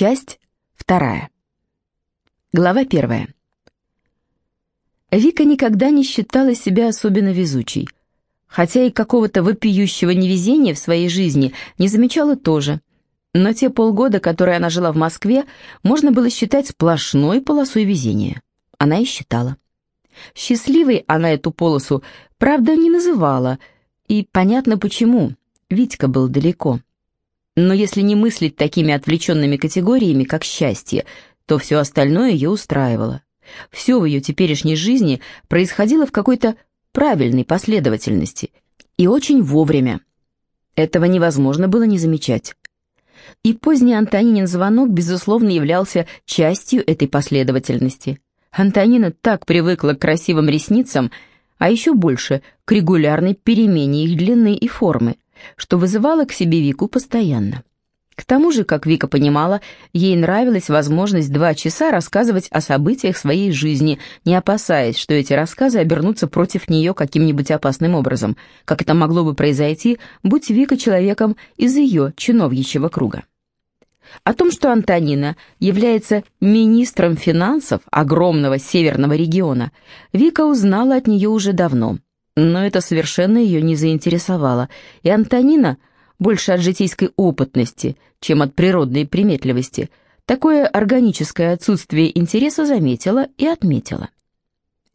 Часть вторая. Глава первая. Вика никогда не считала себя особенно везучей, хотя и какого-то вопиющего невезения в своей жизни не замечала тоже. Но те полгода, которые она жила в Москве, можно было считать сплошной полосой везения. Она и считала. Счастливой она эту полосу, правда, не называла, и понятно почему. Витька был далеко. Но если не мыслить такими отвлеченными категориями, как счастье, то все остальное ее устраивало. Все в ее теперешней жизни происходило в какой-то правильной последовательности и очень вовремя. Этого невозможно было не замечать. И поздний Антонинин звонок, безусловно, являлся частью этой последовательности. Антонина так привыкла к красивым ресницам, а еще больше к регулярной перемене их длины и формы, что вызывало к себе Вику постоянно. К тому же, как Вика понимала, ей нравилась возможность два часа рассказывать о событиях своей жизни, не опасаясь, что эти рассказы обернутся против нее каким-нибудь опасным образом, как это могло бы произойти, будь Вика человеком из ее чиновничьего круга. О том, что Антонина является министром финансов огромного северного региона, Вика узнала от нее уже давно, но это совершенно ее не заинтересовало, и Антонина – больше от житейской опытности, чем от природной приметливости, такое органическое отсутствие интереса заметила и отметила.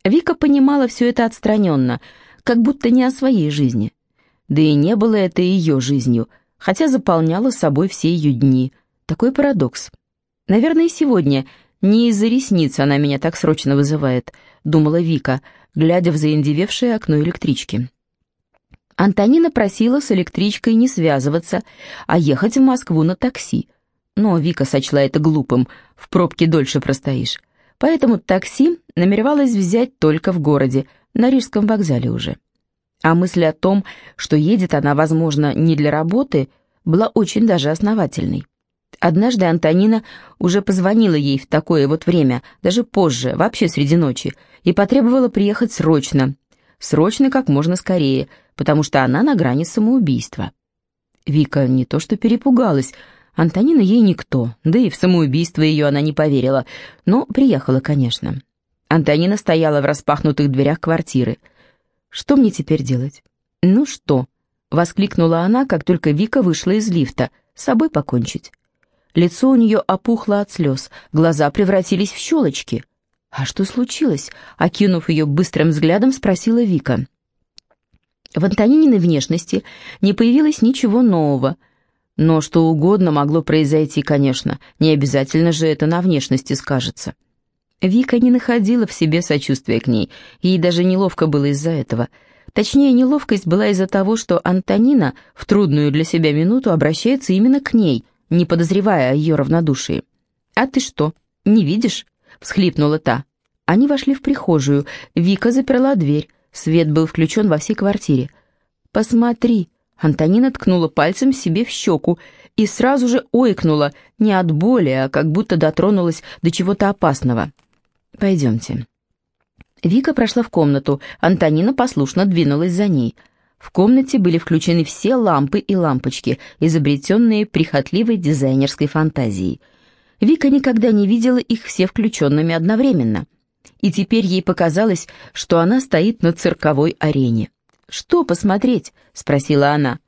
Вика понимала все это отстраненно, как будто не о своей жизни. Да и не было это ее жизнью, хотя заполняла собой все ее дни. Такой парадокс. Наверное, сегодня не из-за ресниц она меня так срочно вызывает, думала Вика, глядя в заиндевевшее окно электрички. Антонина просила с электричкой не связываться, а ехать в Москву на такси. Но Вика сочла это глупым, в пробке дольше простоишь. Поэтому такси намеревалась взять только в городе, на Рижском вокзале уже. А мысль о том, что едет она, возможно, не для работы, была очень даже основательной. Однажды Антонина уже позвонила ей в такое вот время, даже позже, вообще среди ночи, и потребовала приехать срочно. Срочно как можно скорее – потому что она на грани самоубийства. Вика не то что перепугалась, Антонина ей никто, да и в самоубийство ее она не поверила, но приехала, конечно. Антонина стояла в распахнутых дверях квартиры. «Что мне теперь делать?» «Ну что?» — воскликнула она, как только Вика вышла из лифта. «С собой покончить». Лицо у нее опухло от слез, глаза превратились в щелочки. «А что случилось?» — окинув ее быстрым взглядом, спросила Вика. В Антонининой внешности не появилось ничего нового, но что угодно могло произойти, конечно, не обязательно же это на внешности скажется. Вика не находила в себе сочувствия к ней, ей даже неловко было из-за этого. Точнее, неловкость была из-за того, что Антонина в трудную для себя минуту обращается именно к ней, не подозревая о ее равнодушии. «А ты что, не видишь?» — всхлипнула та. Они вошли в прихожую, Вика заперла дверь, Свет был включен во всей квартире. «Посмотри!» Антонина ткнула пальцем себе в щеку и сразу же ойкнула, не от боли, а как будто дотронулась до чего-то опасного. «Пойдемте». Вика прошла в комнату, Антонина послушно двинулась за ней. В комнате были включены все лампы и лампочки, изобретенные прихотливой дизайнерской фантазией. Вика никогда не видела их все включенными одновременно и теперь ей показалось, что она стоит на цирковой арене. «Что посмотреть?» — спросила она.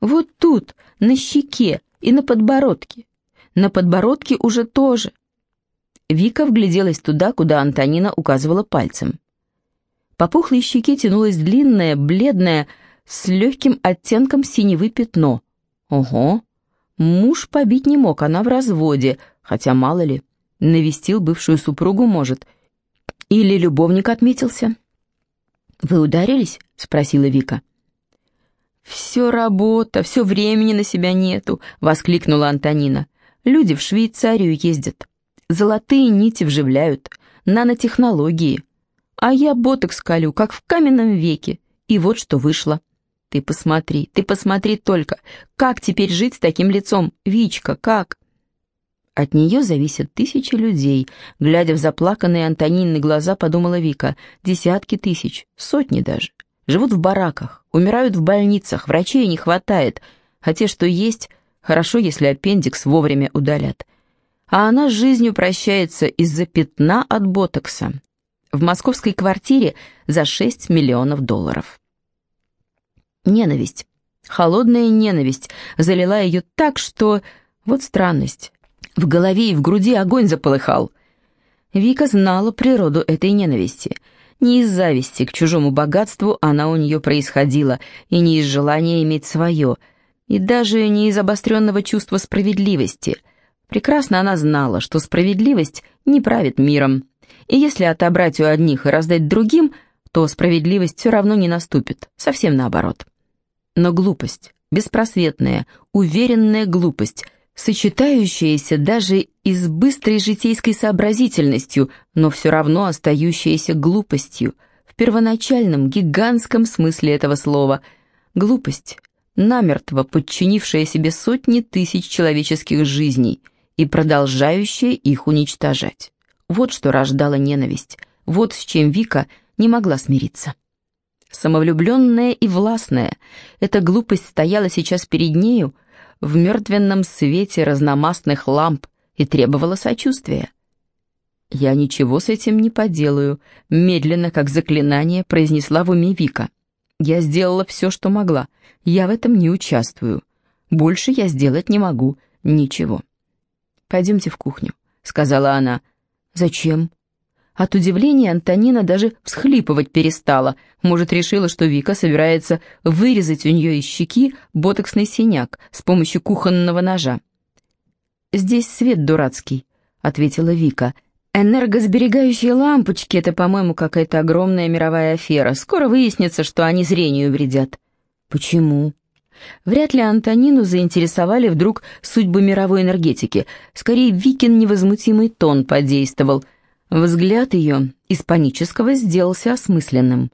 «Вот тут, на щеке и на подбородке. На подбородке уже тоже». Вика вгляделась туда, куда Антонина указывала пальцем. По пухлой щеке тянулось длинное, бледное, с легким оттенком синевы пятно. Ого! Муж побить не мог, она в разводе, хотя мало ли. Навестил бывшую супругу, может, — или любовник отметился?» «Вы ударились?» — спросила Вика. «Все работа, все времени на себя нету», — воскликнула Антонина. «Люди в Швейцарию ездят. Золотые нити вживляют, нанотехнологии. А я ботокс колю, как в каменном веке. И вот что вышло. Ты посмотри, ты посмотри только, как теперь жить с таким лицом, Вичка, как?» От нее зависят тысячи людей. Глядя в заплаканные Антонинные глаза, подумала Вика. Десятки тысяч, сотни даже. Живут в бараках, умирают в больницах, врачей не хватает. А те, что есть, хорошо, если аппендикс вовремя удалят. а она с жизнью прощается из-за пятна от ботокса. В московской квартире за 6 миллионов долларов. Ненависть, холодная ненависть залила ее так, что... Вот странность. В голове и в груди огонь заполыхал. Вика знала природу этой ненависти. Не из зависти к чужому богатству она у нее происходила, и не из желания иметь свое, и даже не из обостренного чувства справедливости. Прекрасно она знала, что справедливость не правит миром, и если отобрать у одних и раздать другим, то справедливость все равно не наступит, совсем наоборот. Но глупость, беспросветная, уверенная глупость — сочетающаяся даже и с быстрой житейской сообразительностью, но все равно остающаяся глупостью, в первоначальном гигантском смысле этого слова. Глупость, намертво подчинившая себе сотни тысяч человеческих жизней и продолжающая их уничтожать. Вот что рождала ненависть, вот с чем Вика не могла смириться. Самовлюбленная и властная, эта глупость стояла сейчас перед нею, в мертвенном свете разномастных ламп и требовала сочувствия. «Я ничего с этим не поделаю», — медленно, как заклинание, произнесла в уме Вика. «Я сделала все, что могла. Я в этом не участвую. Больше я сделать не могу. Ничего». «Пойдемте в кухню», — сказала она. «Зачем?» От удивления Антонина даже всхлипывать перестала. Может, решила, что Вика собирается вырезать у нее из щеки ботоксный синяк с помощью кухонного ножа. «Здесь свет дурацкий», — ответила Вика. «Энергосберегающие лампочки — это, по-моему, какая-то огромная мировая афера. Скоро выяснится, что они зрению вредят». «Почему?» Вряд ли Антонину заинтересовали вдруг судьбы мировой энергетики. Скорее, Викин невозмутимый тон подействовал — Взгляд ее из панического сделался осмысленным.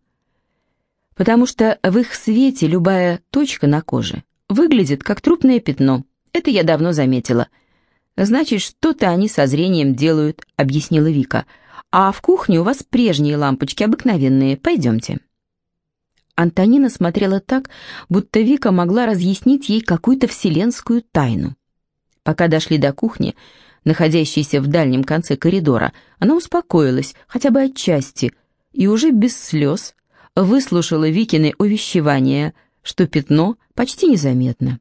Потому что в их свете любая точка на коже выглядит как трупное пятно. Это я давно заметила. Значит, что-то они со зрением делают, объяснила Вика. А в кухне у вас прежние лампочки, обыкновенные. Пойдемте. Антонина смотрела так, будто Вика могла разъяснить ей какую-то вселенскую тайну. Пока дошли до кухни, находящейся в дальнем конце коридора, она успокоилась, хотя бы отчасти, и уже без слез выслушала Викины увещевания, что пятно почти незаметно.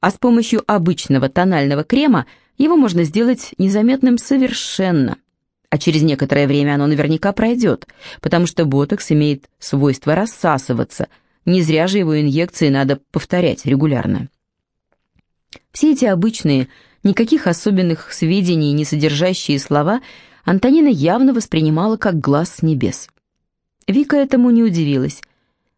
А с помощью обычного тонального крема его можно сделать незаметным совершенно. А через некоторое время оно наверняка пройдет, потому что ботокс имеет свойство рассасываться. Не зря же его инъекции надо повторять регулярно. Все эти обычные Никаких особенных сведений, не содержащие слова, Антонина явно воспринимала как глаз с небес. Вика этому не удивилась.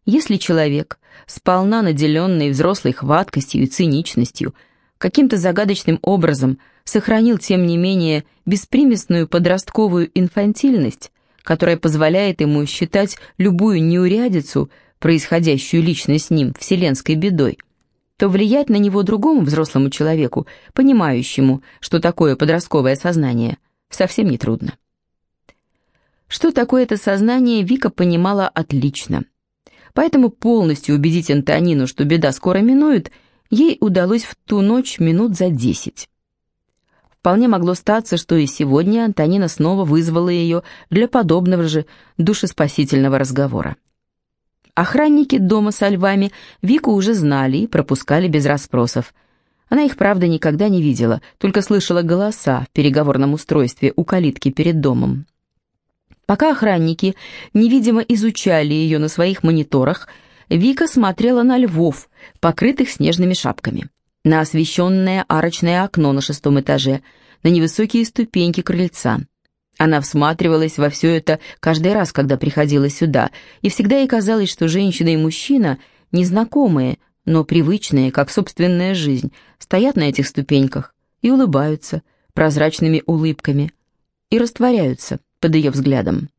Если человек, сполна наделенный взрослой хваткостью и циничностью, каким-то загадочным образом сохранил, тем не менее, беспримесную подростковую инфантильность, которая позволяет ему считать любую неурядицу, происходящую лично с ним, вселенской бедой, то влиять на него другому взрослому человеку, понимающему, что такое подростковое сознание, совсем не трудно. Что такое это сознание, Вика понимала отлично. Поэтому полностью убедить Антонину, что беда скоро минует, ей удалось в ту ночь минут за десять. Вполне могло статься, что и сегодня Антонина снова вызвала ее для подобного же душеспасительного разговора. Охранники дома со львами Вику уже знали и пропускали без расспросов. Она их, правда, никогда не видела, только слышала голоса в переговорном устройстве у калитки перед домом. Пока охранники невидимо изучали ее на своих мониторах, Вика смотрела на львов, покрытых снежными шапками, на освещенное арочное окно на шестом этаже, на невысокие ступеньки крыльца. Она всматривалась во все это каждый раз, когда приходила сюда, и всегда ей казалось, что женщина и мужчина, незнакомые, но привычные, как собственная жизнь, стоят на этих ступеньках и улыбаются прозрачными улыбками и растворяются под ее взглядом.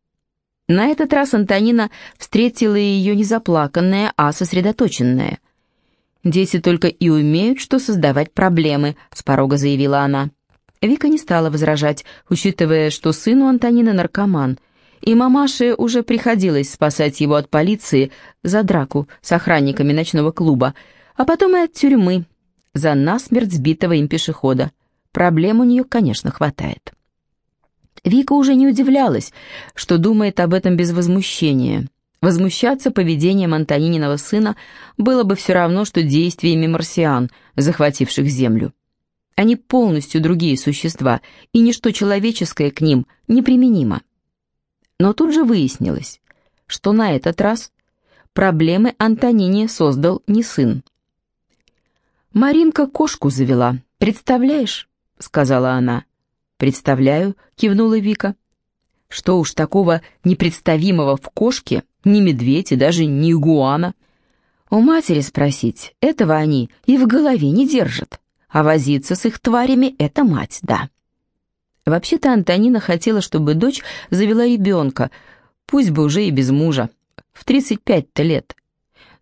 На этот раз Антонина встретила ее не заплаканная, а сосредоточенная. «Дети только и умеют, что создавать проблемы», — с порога заявила она. Вика не стала возражать, учитывая, что сын у Антонины наркоман, и мамаше уже приходилось спасать его от полиции за драку с охранниками ночного клуба, а потом и от тюрьмы за насмерть сбитого им пешехода. Проблем у нее, конечно, хватает. Вика уже не удивлялась, что думает об этом без возмущения. Возмущаться поведением Антонининого сына было бы все равно, что действиями марсиан, захвативших Землю. Они полностью другие существа, и ничто человеческое к ним неприменимо. Но тут же выяснилось, что на этот раз проблемы Антонине создал не сын. «Маринка кошку завела, представляешь?» — сказала она. «Представляю», — кивнула Вика. «Что уж такого непредставимого в кошке, ни медведь и даже не игуана?» «У матери спросить, этого они и в голове не держат, а возиться с их тварями — это мать, да». Вообще-то Антонина хотела, чтобы дочь завела ребенка, пусть бы уже и без мужа, в 35-то лет.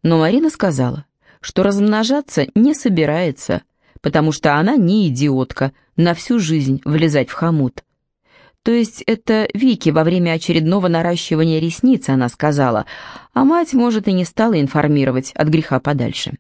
Но Марина сказала, что размножаться не собирается, потому что она не идиотка на всю жизнь влезать в хомут. То есть это Вики во время очередного наращивания ресниц она сказала, а мать, может, и не стала информировать от греха подальше.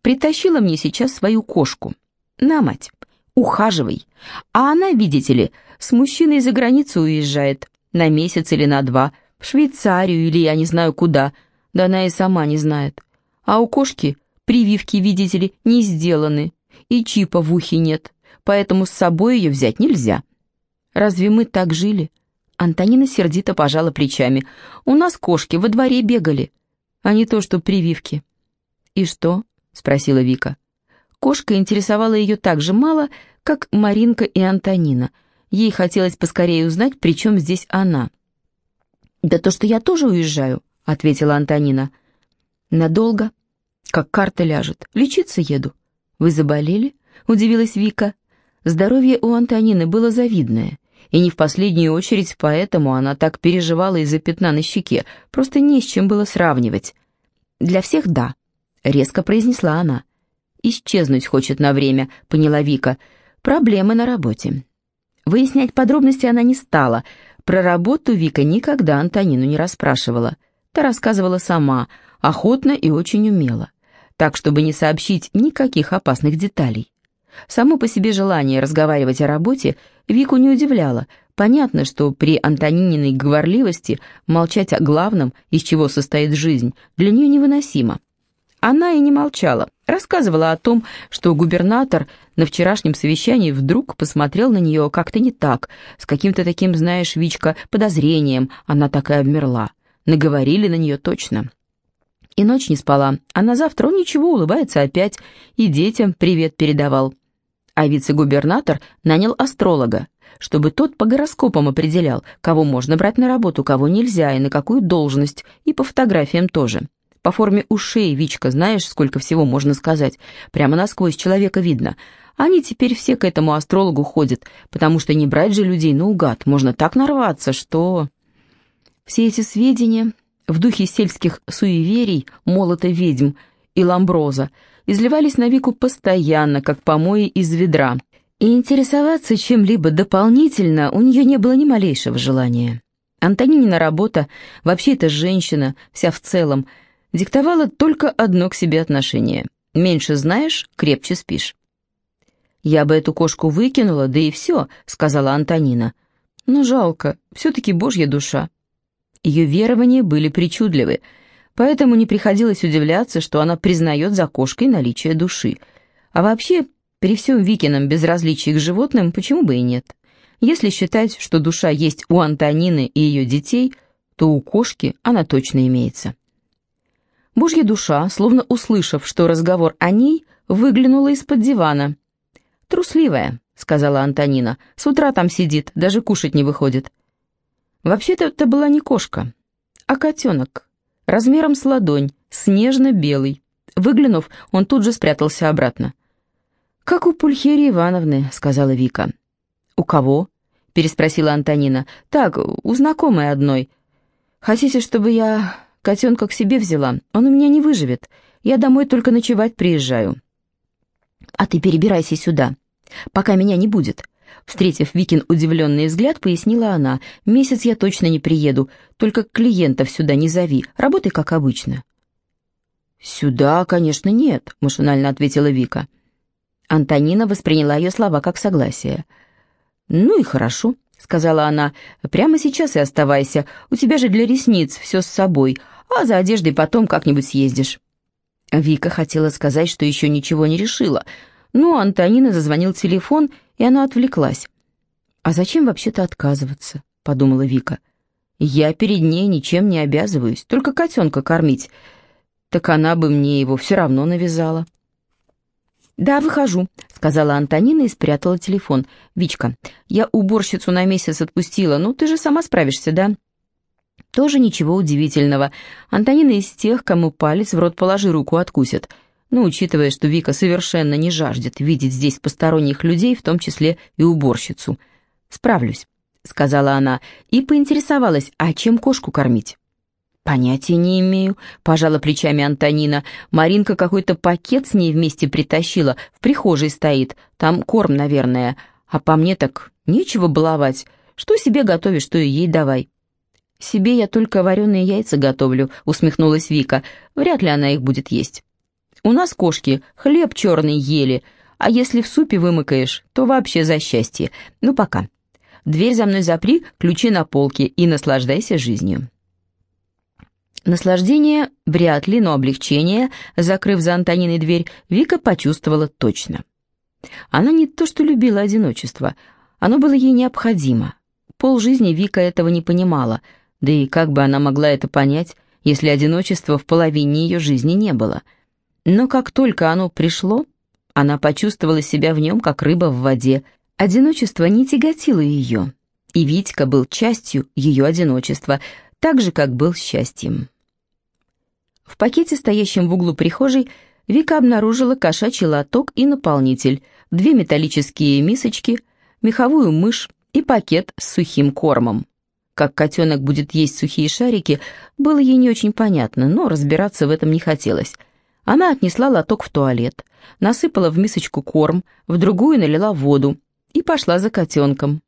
Притащила мне сейчас свою кошку. На, мать, ухаживай. А она, видите ли, с мужчиной за границу уезжает, на месяц или на два, в Швейцарию или я не знаю куда, да она и сама не знает. А у кошки прививки, видите ли, не сделаны, и чипа в ухе нет, поэтому с собой ее взять нельзя. Разве мы так жили? Антонина сердито пожала плечами. У нас кошки во дворе бегали, а не то, что прививки. И что? спросила Вика. Кошка интересовала ее так же мало, как Маринка и Антонина. Ей хотелось поскорее узнать, при чем здесь она. «Да то, что я тоже уезжаю», — ответила Антонина. «Надолго? Как карта ляжет. Лечиться еду». «Вы заболели?» — удивилась Вика. Здоровье у Антонины было завидное, и не в последнюю очередь поэтому она так переживала из-за пятна на щеке, просто не с чем было сравнивать. «Для всех да», — резко произнесла она. «Исчезнуть хочет на время», — поняла Вика. «Проблемы на работе». Выяснять подробности она не стала. Про работу Вика никогда Антонину не расспрашивала. Та рассказывала сама, охотно и очень умело так, чтобы не сообщить никаких опасных деталей. Само по себе желание разговаривать о работе Вику не удивляло. Понятно, что при Антонининой говорливости молчать о главном, из чего состоит жизнь, для нее невыносимо. Она и не молчала, рассказывала о том, что губернатор на вчерашнем совещании вдруг посмотрел на нее как-то не так, с каким-то таким, знаешь, Вичка, подозрением, она так и обмерла. Наговорили на нее точно. И ночь не спала, а на завтра он ничего, улыбается опять, и детям привет передавал. А вице-губернатор нанял астролога, чтобы тот по гороскопам определял, кого можно брать на работу, кого нельзя, и на какую должность, и по фотографиям тоже. По форме ушей, Вичка, знаешь, сколько всего можно сказать. Прямо насквозь человека видно. Они теперь все к этому астрологу ходят, потому что не брать же людей наугад. Можно так нарваться, что... Все эти сведения в духе сельских суеверий, молота ведьм и ламброза, изливались на Вику постоянно, как помои из ведра, и интересоваться чем-либо дополнительно у нее не было ни малейшего желания. Антонинина работа, вообще эта женщина, вся в целом, диктовала только одно к себе отношение. Меньше знаешь, крепче спишь. «Я бы эту кошку выкинула, да и все», — сказала Антонина. «Но жалко, все-таки божья душа. Ее верования были причудливы, поэтому не приходилось удивляться, что она признает за кошкой наличие души. А вообще, при всем Викином безразличии к животным, почему бы и нет? Если считать, что душа есть у Антонины и ее детей, то у кошки она точно имеется. Божья душа, словно услышав, что разговор о ней, выглянула из-под дивана. «Трусливая», — сказала Антонина, — «с утра там сидит, даже кушать не выходит». Вообще-то это была не кошка, а котенок, размером с ладонь, снежно-белый. Выглянув, он тут же спрятался обратно. «Как у Пульхерии Ивановны», — сказала Вика. «У кого?» — переспросила Антонина. «Так, у знакомой одной. Хотите, чтобы я котенка к себе взяла? Он у меня не выживет. Я домой только ночевать приезжаю». «А ты перебирайся сюда, пока меня не будет. Встретив Викин удивленный взгляд, пояснила она. «Месяц я точно не приеду, только клиентов сюда не зови, работай как обычно». «Сюда, конечно, нет», — машинально ответила Вика. Антонина восприняла ее слова как согласие. «Ну и хорошо», — сказала она, — «прямо сейчас и оставайся, у тебя же для ресниц все с собой, а за одеждой потом как-нибудь съездишь». Вика хотела сказать, что еще ничего не решила, но Антонина зазвонил телефон, и она отвлеклась. «А зачем вообще-то отказываться?» — подумала Вика. «Я перед ней ничем не обязываюсь, только котенка кормить. Так она бы мне его все равно навязала». «Да, выхожу», — сказала Антонина и спрятала телефон. «Вичка, я уборщицу на месяц отпустила, ну ты же сама справишься, да?» Тоже ничего удивительного. Антонина из тех, кому палец в рот положи, руку откусит. Но учитывая, что Вика совершенно не жаждет видеть здесь посторонних людей, в том числе и уборщицу. «Справлюсь», — сказала она, и поинтересовалась, а чем кошку кормить? «Понятия не имею», — пожала плечами Антонина. «Маринка какой-то пакет с ней вместе притащила, в прихожей стоит, там корм, наверное. А по мне так нечего баловать. Что себе готовишь, что и ей давай». «Себе я только вареные яйца готовлю», — усмехнулась Вика. «Вряд ли она их будет есть. У нас кошки хлеб черный ели, а если в супе вымыкаешь, то вообще за счастье. Ну, пока. Дверь за мной запри, ключи на полке и наслаждайся жизнью». Наслаждение вряд ли, но облегчение, закрыв за Антониной дверь, Вика почувствовала точно. Она не то что любила одиночество, оно было ей необходимо. Пол жизни Вика этого не понимала — да и как бы она могла это понять, если одиночества в половине ее жизни не было? Но как только оно пришло, она почувствовала себя в нем, как рыба в воде. Одиночество не тяготило ее, и Витька был частью ее одиночества, так же, как был счастьем. В пакете, стоящем в углу прихожей, Вика обнаружила кошачий лоток и наполнитель, две металлические мисочки, меховую мышь и пакет с сухим кормом. Как котенок будет есть сухие шарики, было ей не очень понятно, но разбираться в этом не хотелось. Она отнесла лоток в туалет, насыпала в мисочку корм, в другую налила воду и пошла за котенком.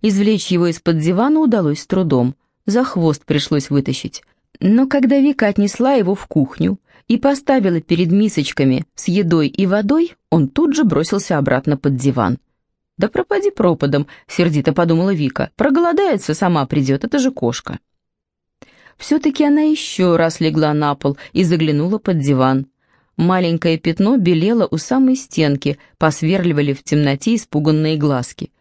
Извлечь его из-под дивана удалось с трудом, за хвост пришлось вытащить. Но когда Вика отнесла его в кухню и поставила перед мисочками с едой и водой, он тут же бросился обратно под диван. «Да пропади пропадом», — сердито подумала Вика. «Проголодается, сама придет, это же кошка». Все-таки она еще раз легла на пол и заглянула под диван. Маленькое пятно белело у самой стенки, посверливали в темноте испуганные глазки.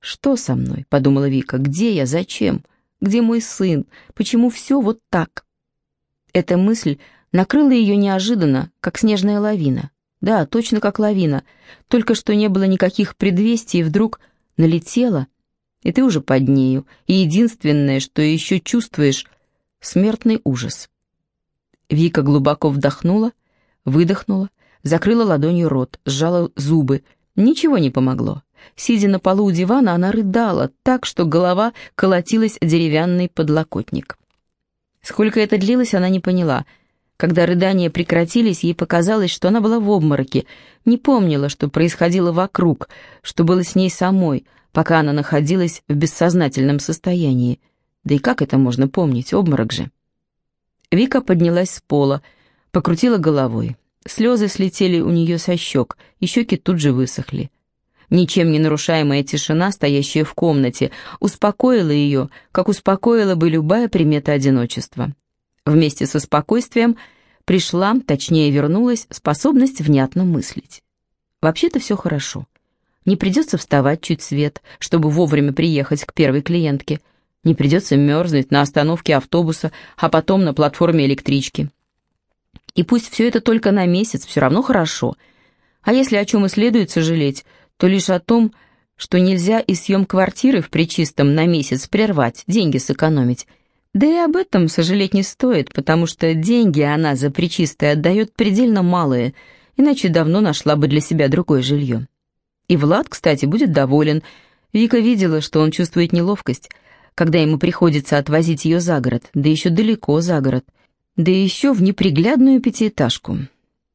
«Что со мной?» — подумала Вика. «Где я? Зачем? Где мой сын? Почему все вот так?» Эта мысль накрыла ее неожиданно, как снежная лавина. Да, точно как лавина. Только что не было никаких предвестий, и вдруг налетела, и ты уже под нею, и единственное, что еще чувствуешь — смертный ужас. Вика глубоко вдохнула, выдохнула, закрыла ладонью рот, сжала зубы. Ничего не помогло. Сидя на полу у дивана, она рыдала так, что голова колотилась деревянный подлокотник. Сколько это длилось, она не поняла — когда рыдания прекратились, ей показалось, что она была в обмороке, не помнила, что происходило вокруг, что было с ней самой, пока она находилась в бессознательном состоянии. Да и как это можно помнить, обморок же? Вика поднялась с пола, покрутила головой. Слезы слетели у нее со щек, и щеки тут же высохли. Ничем не нарушаемая тишина, стоящая в комнате, успокоила ее, как успокоила бы любая примета одиночества. Вместе со спокойствием пришла, точнее вернулась, способность внятно мыслить. Вообще-то все хорошо. Не придется вставать чуть свет, чтобы вовремя приехать к первой клиентке. Не придется мерзнуть на остановке автобуса, а потом на платформе электрички. И пусть все это только на месяц, все равно хорошо. А если о чем и следует сожалеть, то лишь о том, что нельзя и съем квартиры в Причистом на месяц прервать, деньги сэкономить, да и об этом сожалеть не стоит, потому что деньги она за причистое отдает предельно малые, иначе давно нашла бы для себя другое жилье. И Влад, кстати, будет доволен. Вика видела, что он чувствует неловкость, когда ему приходится отвозить ее за город, да еще далеко за город, да еще в неприглядную пятиэтажку.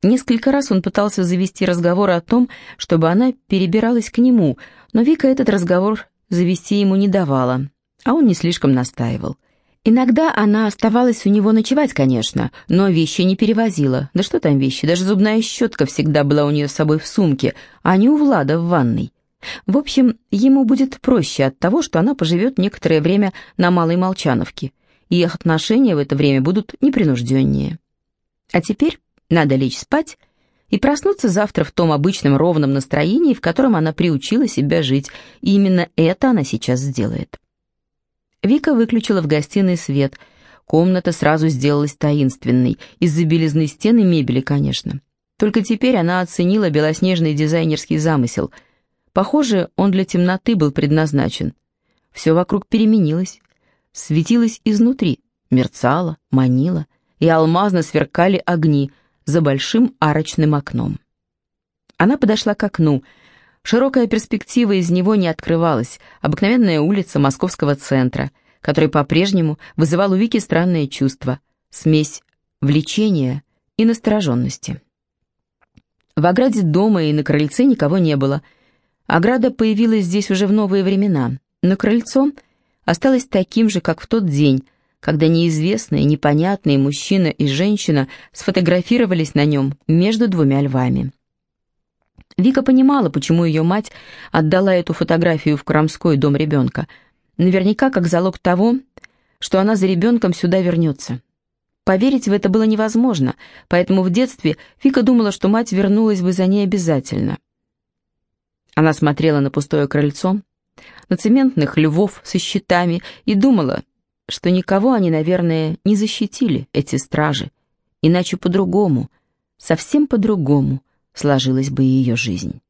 Несколько раз он пытался завести разговор о том, чтобы она перебиралась к нему, но Вика этот разговор завести ему не давала, а он не слишком настаивал. Иногда она оставалась у него ночевать, конечно, но вещи не перевозила. Да что там вещи, даже зубная щетка всегда была у нее с собой в сумке, а не у Влада в ванной. В общем, ему будет проще от того, что она поживет некоторое время на Малой Молчановке, и их отношения в это время будут непринужденнее. А теперь надо лечь спать и проснуться завтра в том обычном ровном настроении, в котором она приучила себя жить, и именно это она сейчас сделает. Вика выключила в гостиной свет. Комната сразу сделалась таинственной, из-за белизны стен и мебели, конечно. Только теперь она оценила белоснежный дизайнерский замысел. Похоже, он для темноты был предназначен. Все вокруг переменилось, светилось изнутри, мерцало, манило, и алмазно сверкали огни за большим арочным окном. Она подошла к окну. Широкая перспектива из него не открывалась, обыкновенная улица московского центра, который по-прежнему вызывал у Вики странное чувство, смесь влечения и настороженности. В ограде дома и на крыльце никого не было. Ограда появилась здесь уже в новые времена, но крыльцо осталось таким же, как в тот день, когда неизвестные, непонятные мужчина и женщина сфотографировались на нем между двумя львами. Вика понимала, почему ее мать отдала эту фотографию в Крамской дом ребенка. Наверняка как залог того, что она за ребенком сюда вернется. Поверить в это было невозможно, поэтому в детстве Вика думала, что мать вернулась бы за ней обязательно. Она смотрела на пустое крыльцо, на цементных львов со щитами и думала, что никого они, наверное, не защитили, эти стражи, иначе по-другому, совсем по-другому сложилась бы ее жизнь.